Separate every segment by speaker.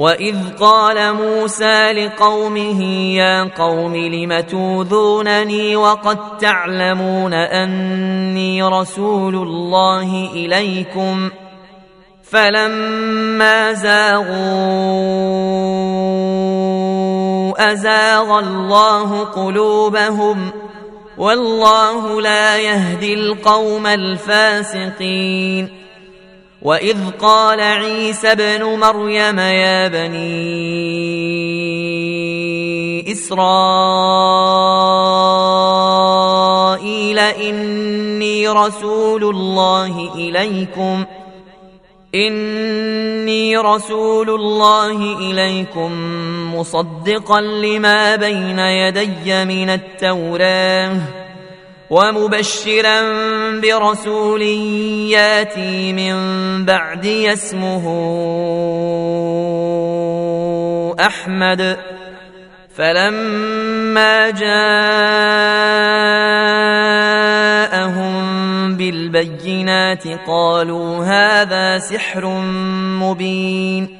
Speaker 1: واذ قال موسى لقومه يا قوم لم توذونني وقد تعلمون اني رسول الله اليكم فلما زاغوا ازاغ الله قلوبهم والله لا يهدي القوم الفاسقين واذ قال عيسى ابن مريم يا بني اسرائيل اني رسول الله اليكم اني رسول الله اليكم مصدقا لما بين يدي من التوراه ومبشرا برسول ياتي من بعدي اسمه أحمد. فلما جاءهم بالبينات قالوا هذا سحر مبين.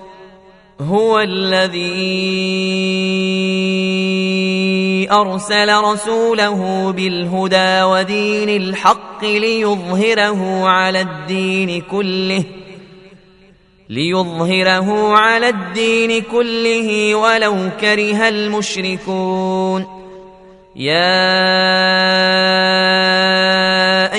Speaker 1: هو الذي أرسل رسوله بالهدى ودين الحق ليظهره على الدين كله ليظهره على الدين كله ولو كره المشركون. يا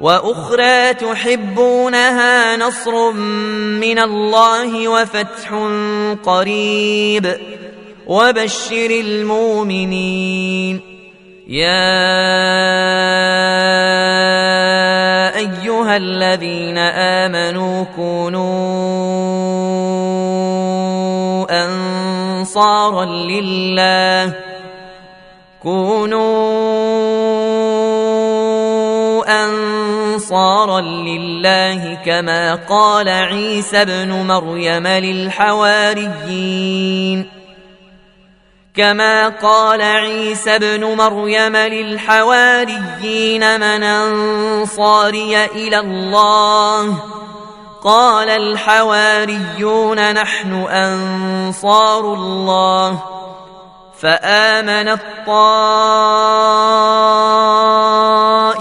Speaker 1: وأخرى تحبونها نصر من الله وفتح قريب. وبشر المؤمنين. يا أيها الذين آمنوا كونوا أنصارا لله. كونوا انصارا لله كما قال عيسى ابن مريم للحواريين. كما قال عيسى ابن مريم للحواريين من أنصاري إلى الله. قال الحواريون نحن أنصار الله. فامنت